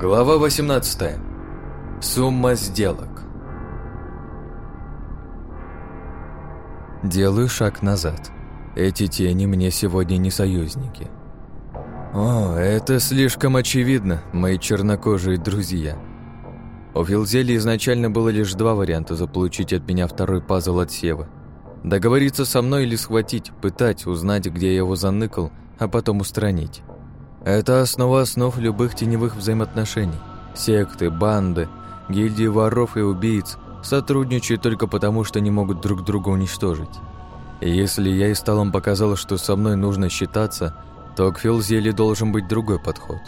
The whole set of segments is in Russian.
Глава 18. Сумма сделок. Делаю шаг назад. Эти тени мне сегодня не союзники. О, это слишком очевидно, мои чернокожие друзья. У Филзели изначально было лишь два варианта заполучить от меня второй пазл от Севы. Договориться со мной или схватить, пытать, узнать, где я его заныкал, а потом устранить. Это основа основ любых теневых взаимоотношений. Секты, банды, гильдии воров и убийц сотрудничают только потому, что не могут друг друга уничтожить. И если я и сталом показал, что со мной нужно считаться, то к Филзеле должен быть другой подход.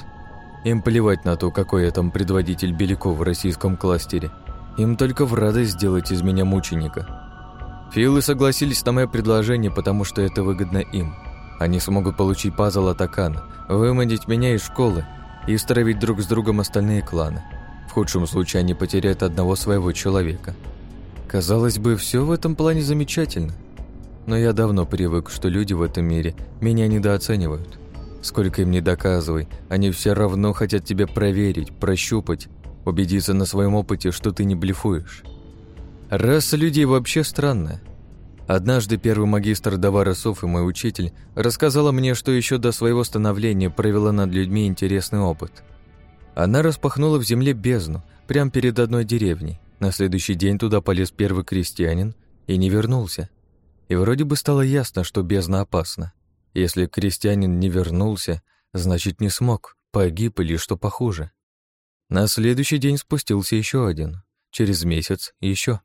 Им плевать на то, какой я там предводитель Беляков в российском кластере. Им только в радость сделать из меня мученика. Филы согласились на мое предложение, потому что это выгодно им – они смогут получить пазл Атакана, выманить меня из школы и стравить друг с другом остальные кланы. В худшем случае они потеряют одного своего человека. Казалось бы, все в этом плане замечательно. Но я давно привык, что люди в этом мире меня недооценивают. Сколько им не доказывай, они все равно хотят тебя проверить, прощупать, убедиться на своем опыте, что ты не блефуешь. Раса людей вообще странная. Однажды первый магистр Даварасов и мой учитель рассказала мне, что еще до своего становления провела над людьми интересный опыт. Она распахнула в земле бездну, прямо перед одной деревней. На следующий день туда полез первый крестьянин и не вернулся. И вроде бы стало ясно, что бездна опасна. Если крестьянин не вернулся, значит, не смог, погиб или что похуже. На следующий день спустился еще один. Через месяц еще.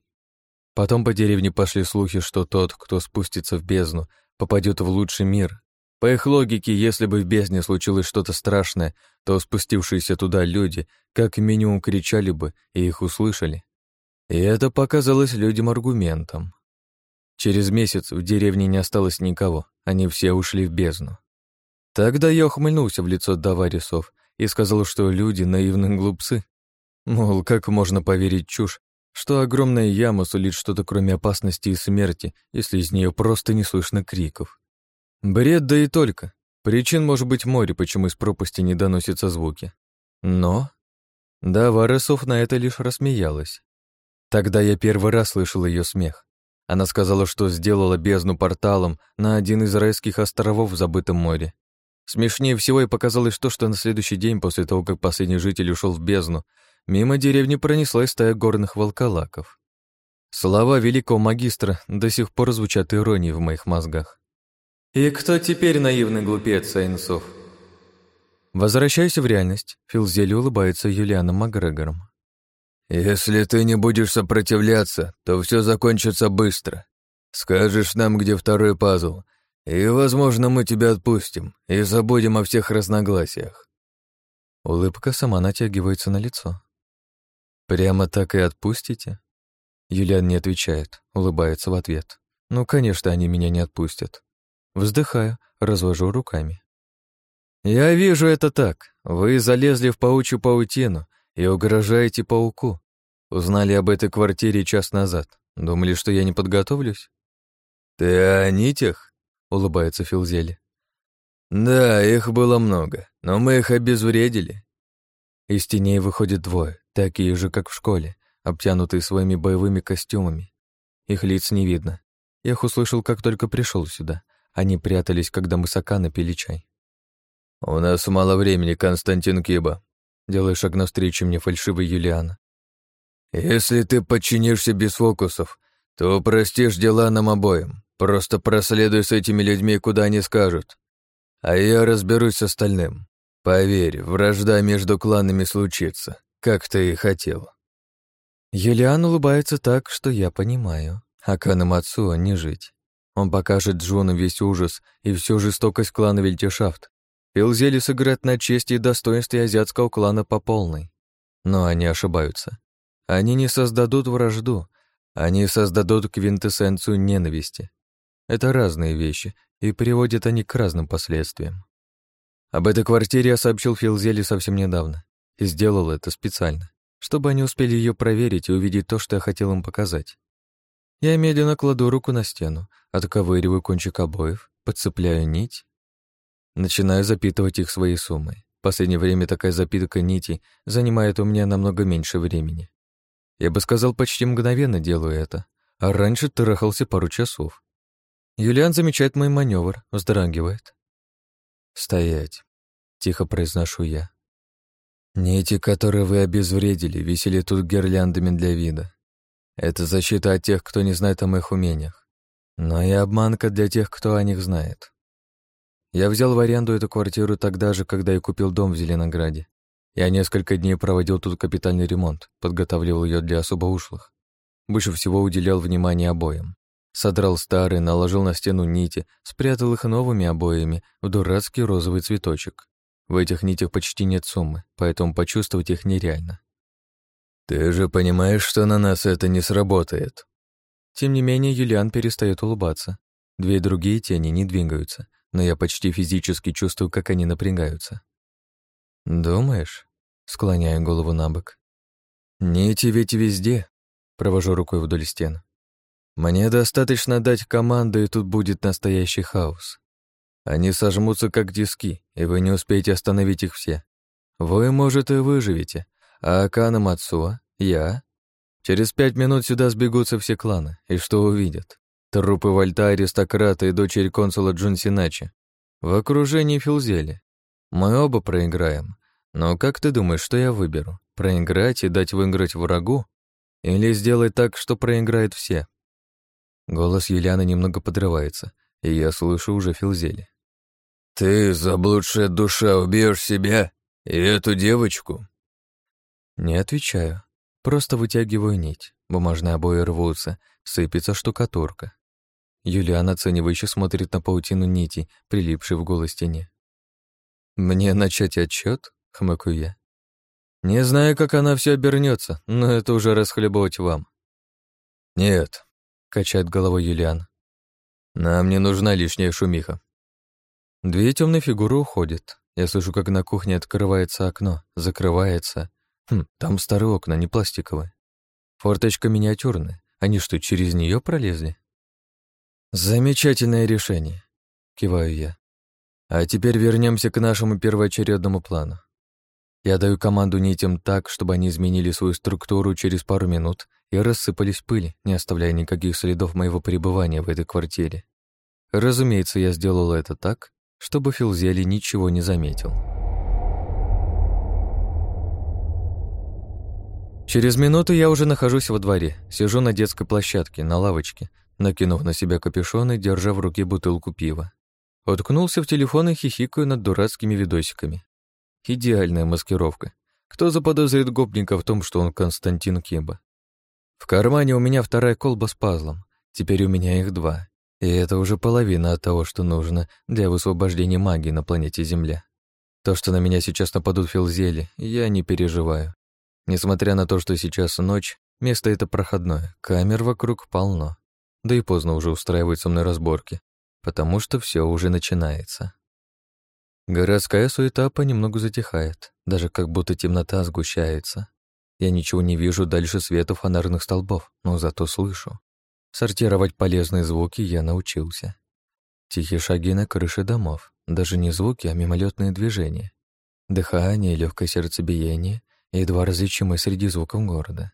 Потом по деревне пошли слухи, что тот, кто спустится в бездну, попадет в лучший мир. По их логике, если бы в бездне случилось что-то страшное, то спустившиеся туда люди как минимум кричали бы и их услышали. И это показалось людям аргументом. Через месяц в деревне не осталось никого, они все ушли в бездну. Тогда я ухмыльнулся в лицо Даварисов и сказал, что люди наивные глупцы. Мол, как можно поверить чушь, что огромная яма сулит что-то кроме опасности и смерти, если из нее просто не слышно криков. Бред, да и только. Причин может быть море, почему из пропасти не доносятся звуки. Но... Да, Варесов на это лишь рассмеялась. Тогда я первый раз слышал ее смех. Она сказала, что сделала бездну порталом на один из райских островов в забытом море. Смешнее всего и показалось то, что на следующий день после того, как последний житель ушел в бездну, Мимо деревни пронеслась стая горных волколаков. Слова великого магистра до сих пор звучат иронией в моих мозгах. «И кто теперь наивный глупец, Сайнсов?» Возвращаюсь в реальность. Филзели улыбается Юлианом Макгрегором. «Если ты не будешь сопротивляться, то все закончится быстро. Скажешь нам, где второй пазл, и, возможно, мы тебя отпустим и забудем о всех разногласиях». Улыбка сама натягивается на лицо. «Прямо так и отпустите?» Юлиан не отвечает, улыбается в ответ. «Ну, конечно, они меня не отпустят». Вздыхаю, развожу руками. «Я вижу это так. Вы залезли в паучью паутину и угрожаете пауку. Узнали об этой квартире час назад. Думали, что я не подготовлюсь?» «Ты о нитях?» — улыбается Филзели. «Да, их было много, но мы их обезвредили». Из теней выходит двое, такие же, как в школе, обтянутые своими боевыми костюмами. Их лиц не видно. Я их услышал, как только пришел сюда. Они прятались, когда мы с Акана пили чай. «У нас мало времени, Константин Киба», — делая шаг навстречу мне фальшивый Юлиана. «Если ты подчинишься без фокусов, то простишь дела нам обоим. Просто проследуй с этими людьми, куда они скажут. А я разберусь с остальным. Поверь, вражда между кланами случится как ты и хотел. Юлиан улыбается так, что я понимаю. Акана Мацуа не жить. Он покажет Джону весь ужас и всю жестокость клана Вельтешафт. Пилзели сыграет на чести и достоинстве азиатского клана по полной. Но они ошибаются. Они не создадут вражду, они создадут квинтэссенцию ненависти. Это разные вещи, и приводят они к разным последствиям. Об этой квартире я сообщил Филзели совсем недавно и сделал это специально, чтобы они успели ее проверить и увидеть то, что я хотел им показать. Я медленно кладу руку на стену, отковыриваю кончик обоев, подцепляю нить, начинаю запитывать их своей суммой. последнее время такая запитка нитей занимает у меня намного меньше времени. Я бы сказал, почти мгновенно делаю это, а раньше трахался пару часов. Юлиан замечает мой маневр, вздрагивает. «Стоять», — тихо произношу я. «Нити, которые вы обезвредили, висели тут гирляндами для вида. Это защита от тех, кто не знает о моих умениях, но и обманка для тех, кто о них знает. Я взял в аренду эту квартиру тогда же, когда и купил дом в Зеленограде. Я несколько дней проводил тут капитальный ремонт, подготавливал ее для особо ушлых. Больше всего уделял внимание обоям. Содрал старые, наложил на стену нити, спрятал их новыми обоями в дурацкий розовый цветочек. В этих нитях почти нет суммы, поэтому почувствовать их нереально. «Ты же понимаешь, что на нас это не сработает?» Тем не менее, Юлиан перестает улыбаться. Две другие тени не двигаются, но я почти физически чувствую, как они напрягаются. «Думаешь?» — склоняю голову на бок. «Нити ведь везде», — провожу рукой вдоль стен. «Мне достаточно дать команду, и тут будет настоящий хаос. Они сожмутся, как диски, и вы не успеете остановить их все. Вы, может, и выживете, а Акана Мацуа, я. Через пять минут сюда сбегутся все кланы, и что увидят? Трупы Вольта, аристократа и дочери консула Джунсиначи. В окружении Филзели. Мы оба проиграем. Но как ты думаешь, что я выберу? Проиграть и дать выиграть врагу? Или сделать так, что проиграют все? Голос Юлианы немного подрывается, и я слышу уже Филзели. «Ты, заблудшая душа, убьешь себя и эту девочку?» Не отвечаю, просто вытягиваю нить. Бумажные обои рвутся, сыпется штукатурка. Юлиан оценивающе смотрит на паутину нити, прилипшей в голой стене. «Мне начать отчет? хмыкаю я. «Не знаю, как она все обернется, но это уже расхлебывать вам». «Нет», — качает головой Юлиан. «Нам не нужна лишняя шумиха». Две темные фигуры уходят. Я слышу, как на кухне открывается окно, закрывается. Хм, там старые окна, не пластиковые. Форточка миниатюрная. Они что, через нее пролезли? «Замечательное решение», — киваю я. «А теперь вернемся к нашему первоочередному плану. Я даю команду нитям так, чтобы они изменили свою структуру через пару минут и рассыпались в пыль, не оставляя никаких следов моего пребывания в этой квартире. Разумеется, я сделал это так, чтобы Филзели ничего не заметил». Через минуту я уже нахожусь во дворе, сижу на детской площадке, на лавочке, накинув на себя капюшон и держа в руке бутылку пива. Уткнулся в телефон и хихикаю над дурацкими видосиками. Идеальная маскировка. Кто заподозрит гопника в том, что он Константин Кеба? В кармане у меня вторая колба с пазлом. Теперь у меня их два. И это уже половина от того, что нужно для высвобождения магии на планете Земля. То, что на меня сейчас нападут филзели, я не переживаю. Несмотря на то, что сейчас ночь, место это проходное, камер вокруг полно да и поздно уже устраивать со мной разборки, потому что все уже начинается. Городская суета понемногу затихает, даже как будто темнота сгущается. Я ничего не вижу дальше света фонарных столбов, но зато слышу. Сортировать полезные звуки я научился. Тихие шаги на крыше домов, даже не звуки, а мимолетные движения. Дыхание, легкое сердцебиение, едва различимое среди звуков города.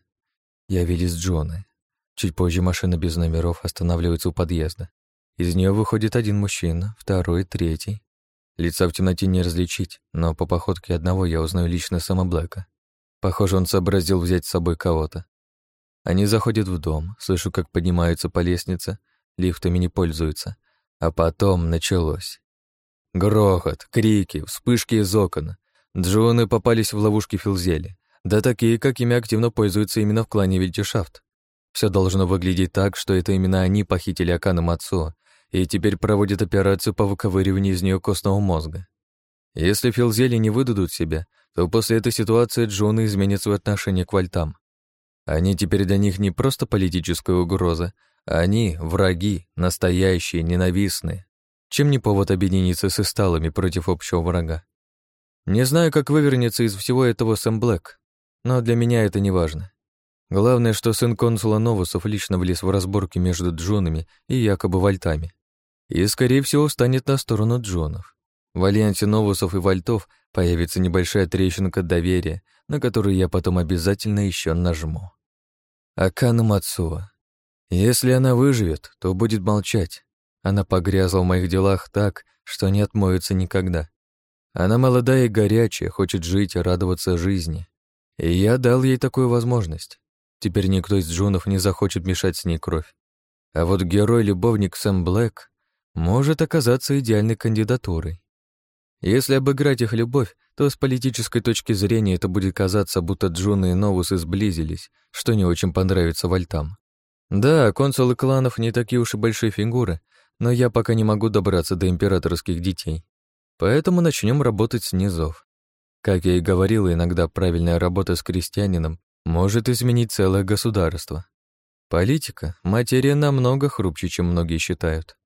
Я Явились Джоны, Чуть позже машина без номеров останавливается у подъезда. Из нее выходит один мужчина, второй, третий. Лица в темноте не различить, но по походке одного я узнаю лично Сэма Блэка. Похоже, он сообразил взять с собой кого-то. Они заходят в дом, слышу, как поднимаются по лестнице, лифтами не пользуются. А потом началось. Грохот, крики, вспышки из окон. Джоны попались в ловушки Филзели. Да такие, какими активно пользуются именно в клане Вильтишафт. Все должно выглядеть так, что это именно они похитили Акана Мацуо и теперь проводят операцию по выковыриванию из нее костного мозга. Если Филзели не выдадут себя, то после этой ситуации Джоны изменят свое отношение к вольтам. Они теперь для них не просто политическая угроза, а они — враги, настоящие, ненавистные. Чем не повод объединиться с исталами против общего врага? Не знаю, как вывернется из всего этого Сэм Блэк, но для меня это не важно. Главное, что сын консула Новусов лично влез в разборки между Джонами и якобы Вольтами. И, скорее всего, станет на сторону Джонов. В альянсе Новусов и Вольтов появится небольшая трещинка доверия, на которую я потом обязательно еще нажму. Акана Мацуа. Если она выживет, то будет молчать. Она погрязла в моих делах так, что не отмоется никогда. Она молодая и горячая, хочет жить и радоваться жизни. И я дал ей такую возможность. Теперь никто из джунов не захочет мешать с ней кровь. А вот герой-любовник Сэм Блэк может оказаться идеальной кандидатурой. Если обыграть их любовь, то с политической точки зрения это будет казаться, будто Джуна и Новусы сблизились, что не очень понравится Вольтам. Да, консулы кланов не такие уж и большие фигуры, но я пока не могу добраться до императорских детей. Поэтому начнем работать с низов. Как я и говорил, иногда правильная работа с крестьянином может изменить целое государство. Политика — материя намного хрупче, чем многие считают.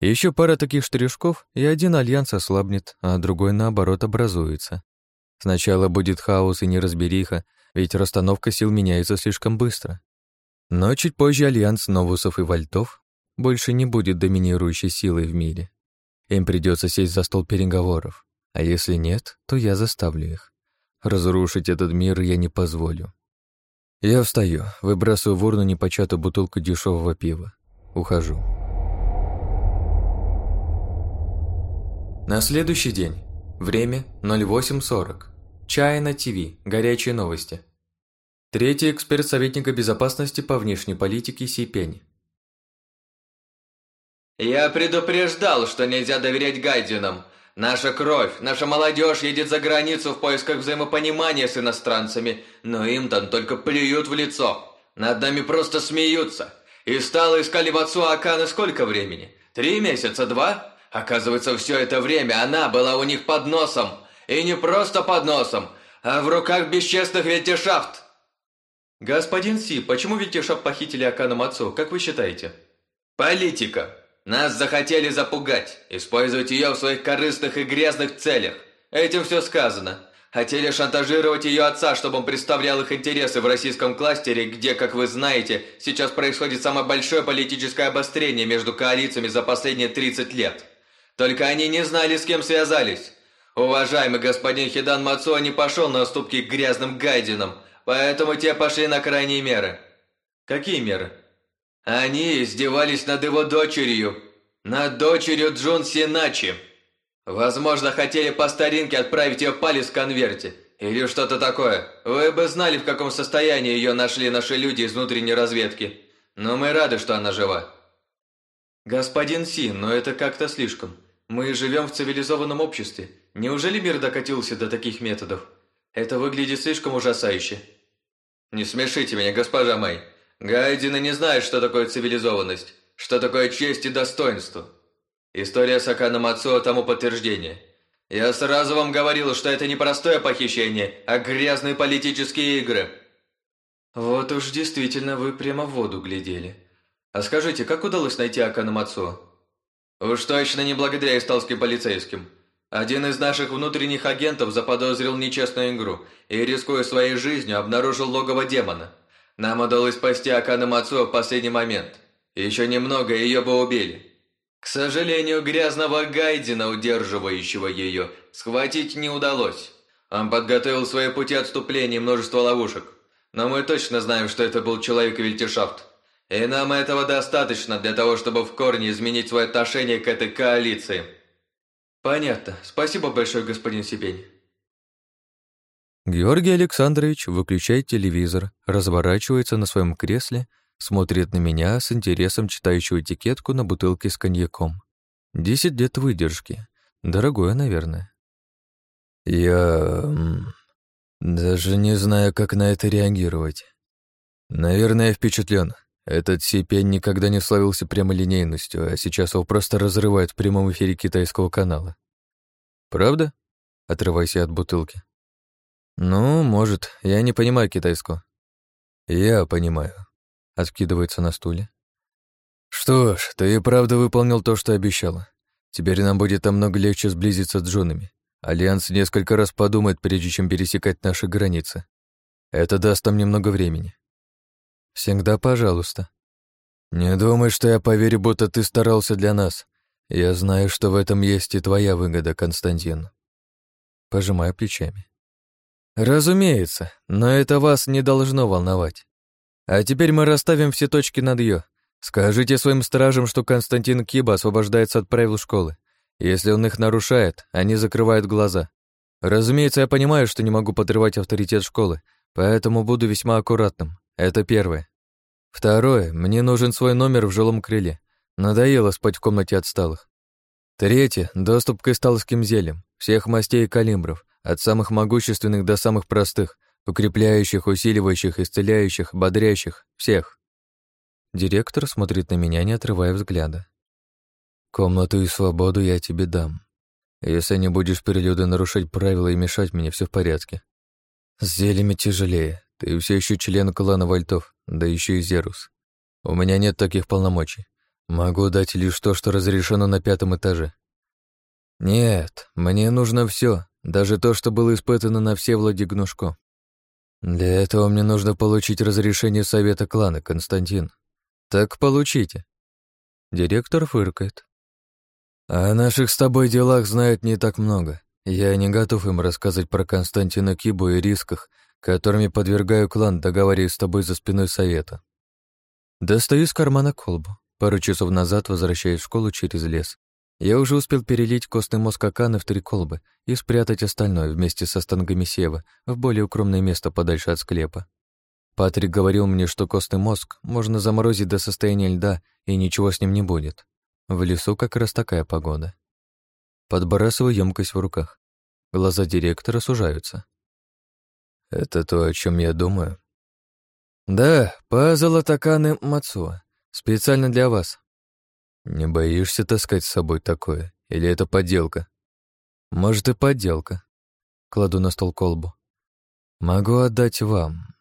Еще пара таких штришков, и один альянс ослабнет, а другой, наоборот, образуется. Сначала будет хаос и неразбериха, ведь расстановка сил меняется слишком быстро. Но чуть позже альянс Новусов и Вольтов больше не будет доминирующей силой в мире. Им придется сесть за стол переговоров. А если нет, то я заставлю их. Разрушить этот мир я не позволю. Я встаю, выбрасываю в урну непочатую бутылку дешевого пива. Ухожу. На следующий день. Время 08.40. Чай на ТВ. Горячие новости. Третий эксперт советника безопасности по внешней политике Си Пень. «Я предупреждал, что нельзя доверять гайдинам. Наша кровь, наша молодежь едет за границу в поисках взаимопонимания с иностранцами, но им там только плюют в лицо. Над нами просто смеются. И стало искали в отцу Аканы сколько времени? Три месяца, два? Оказывается, все это время она была у них под носом. И не просто под носом, а в руках бесчестных ветешафт. Господин Си, почему ветешафт похитили Акану Мацу, как вы считаете? Политика. Нас захотели запугать, использовать ее в своих корыстных и грязных целях. Этим все сказано. Хотели шантажировать ее отца, чтобы он представлял их интересы в российском кластере, где, как вы знаете, сейчас происходит самое большое политическое обострение между коалициями за последние 30 лет. Только они не знали, с кем связались. Уважаемый господин Хидан Мацуа не пошел на уступки к грязным гайдинам, поэтому те пошли на крайние меры. Какие меры? Они издевались над его дочерью, над дочерью Джун Синачи. Возможно, хотели по старинке отправить ее палец в конверте. Или что-то такое. Вы бы знали, в каком состоянии ее нашли наши люди из внутренней разведки. Но мы рады, что она жива. Господин Си, но это как-то слишком. Мы живем в цивилизованном обществе. Неужели мир докатился до таких методов? Это выглядит слишком ужасающе. Не смешите меня, госпожа Мэй. Гайдины не знают, что такое цивилизованность, что такое честь и достоинство. История Сакана Мацуо тому подтверждение. Я сразу вам говорил, что это не простое похищение, а грязные политические игры. Вот уж действительно вы прямо в воду глядели. А скажите, как удалось найти Акана Мацуо? Уж точно не благодаря исталским полицейским. Один из наших внутренних агентов заподозрил нечестную игру и, рискуя своей жизнью, обнаружил логово демона. Нам удалось спасти Акана Мацуо в последний момент. Еще немного, и ее бы убили. К сожалению, грязного Гайдина, удерживающего ее, схватить не удалось. Он подготовил свои пути отступления и множество ловушек. Но мы точно знаем, что это был человек Вильтишафт. И нам этого достаточно для того, чтобы в корне изменить свое отношение к этой коалиции. Понятно. Спасибо большое, господин Сибень. Георгий Александрович выключает телевизор, разворачивается на своем кресле, смотрит на меня с интересом читающего этикетку на бутылке с коньяком. Десять лет выдержки. Дорогое, наверное. Я... даже не знаю, как на это реагировать. Наверное, я впечатлен. Этот Сипень никогда не славился прямолинейностью, а сейчас его просто разрывает в прямом эфире китайского канала. Правда? Отрываюсь от бутылки. «Ну, может, я не понимаю китайского». «Я понимаю», — откидывается на стуле. «Что ж, ты и правда выполнил то, что обещала. Теперь нам будет намного легче сблизиться с джунами. Альянс несколько раз подумает, прежде чем пересекать наши границы. Это даст нам немного времени». «Всегда пожалуйста». «Не думай, что я поверю, будто ты старался для нас. Я знаю, что в этом есть и твоя выгода, Константин». Пожимаю плечами. Разумеется, но это вас не должно волновать. А теперь мы расставим все точки над «ё». Скажите своим стражам, что Константин Киба освобождается от правил школы. Если он их нарушает, они закрывают глаза. Разумеется, я понимаю, что не могу подрывать авторитет школы, поэтому буду весьма аккуратным. Это первое. Второе, мне нужен свой номер в жилом крыле. Надоело спать в комнате отсталых. Третье, доступ к исталским зельям, всех мастей и калибров, от самых могущественных до самых простых, укрепляющих, усиливающих, исцеляющих, бодрящих, всех. Директор смотрит на меня, не отрывая взгляда. «Комнату и свободу я тебе дам. Если не будешь перелюда нарушать правила и мешать мне, все в порядке. С зельями тяжелее. Ты все еще член клана Вольтов, да еще и Зерус. У меня нет таких полномочий. Могу дать лишь то, что разрешено на пятом этаже. Нет, мне нужно все, даже то, что было испытано на Всевладе Гнушко. Для этого мне нужно получить разрешение совета клана, Константин. Так получите. Директор фыркает. О наших с тобой делах знают не так много. Я не готов им рассказать про Константина Кибу и рисках, которыми подвергаю клан, договариваясь с тобой за спиной совета. Достаю из кармана колбу. Пару часов назад возвращаюсь в школу через лес. Я уже успел перелить костный мозг Аканы в три колбы и спрятать остальное вместе со стангами сева в более укромное место подальше от склепа. Патрик говорил мне, что костный мозг можно заморозить до состояния льда, и ничего с ним не будет. В лесу как раз такая погода. Подбрасываю емкость в руках. Глаза директора сужаются. «Это то, о чем я думаю?» «Да, пазл Атаканы Мацуа. Специально для вас». «Не боишься таскать с собой такое? Или это подделка?» «Может, и подделка». Кладу на стол колбу. «Могу отдать вам».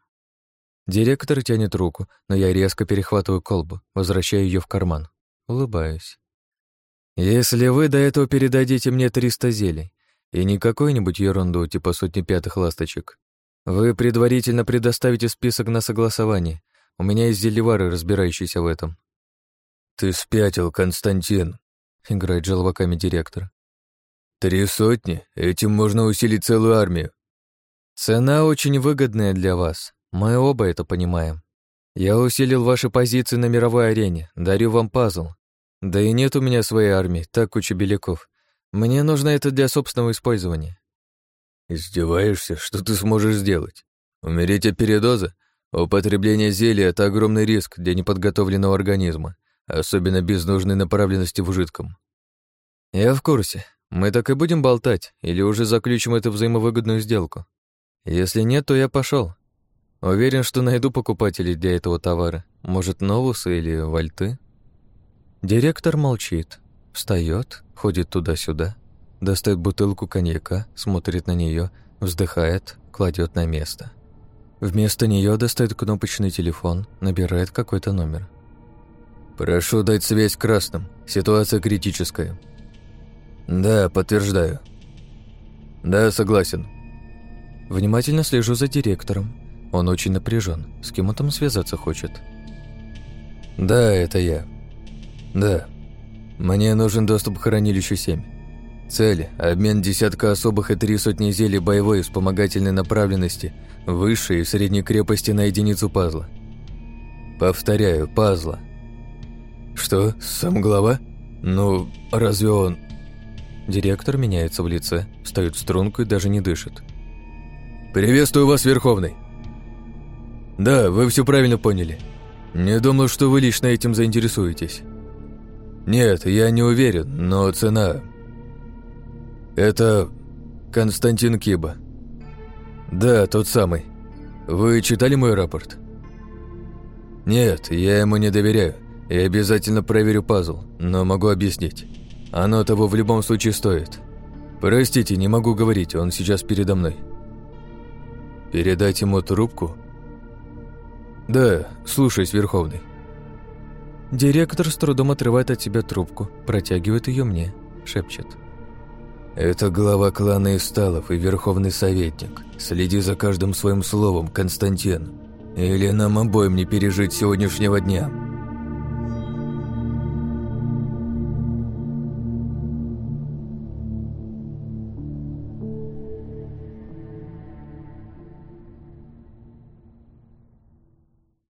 Директор тянет руку, но я резко перехватываю колбу, возвращаю ее в карман. Улыбаюсь. «Если вы до этого передадите мне 300 зелий, и не какую-нибудь ерунду типа сотни пятых ласточек, вы предварительно предоставите список на согласование. У меня есть зельевары, разбирающиеся в этом. «Ты спятил, Константин», — играет желваками директор. «Три сотни? Этим можно усилить целую армию». «Цена очень выгодная для вас. Мы оба это понимаем. Я усилил ваши позиции на мировой арене, дарю вам пазл. Да и нет у меня своей армии, так куча беляков. Мне нужно это для собственного использования». «Издеваешься? Что ты сможешь сделать? Умереть от передоза? Употребление зелья — это огромный риск для неподготовленного организма особенно без нужной направленности в жидком. Я в курсе. Мы так и будем болтать, или уже заключим эту взаимовыгодную сделку. Если нет, то я пошел. Уверен, что найду покупателей для этого товара. Может, новусы или вальты? Директор молчит, встает, ходит туда-сюда, достает бутылку коньяка, смотрит на нее, вздыхает, кладет на место. Вместо нее достает кнопочный телефон, набирает какой-то номер. «Прошу дать связь красным. Ситуация критическая». «Да, подтверждаю». «Да, согласен». Внимательно слежу за директором. Он очень напряжен. С кем он там связаться хочет? «Да, это я. Да. Мне нужен доступ к хранилищу 7. Цель – обмен десятка особых и три сотни зелий боевой и вспомогательной направленности высшей и средней крепости на единицу пазла. Повторяю, пазла. «Что, сам глава? Ну, разве он...» Директор меняется в лице, встает в струнку и даже не дышит. «Приветствую вас, Верховный!» «Да, вы все правильно поняли. Не думал, что вы лично этим заинтересуетесь. Нет, я не уверен, но цена... Это Константин Киба. Да, тот самый. Вы читали мой рапорт? Нет, я ему не доверяю. Я обязательно проверю пазл, но могу объяснить. Оно того в любом случае стоит. Простите, не могу говорить, он сейчас передо мной. Передать ему трубку? Да, слушаюсь, Верховный. Директор с трудом отрывает от себя трубку, протягивает ее мне, шепчет. Это глава клана Исталов и верховный советник. Следи за каждым своим словом, Константин. Или нам обоим не пережить сегодняшнего дня.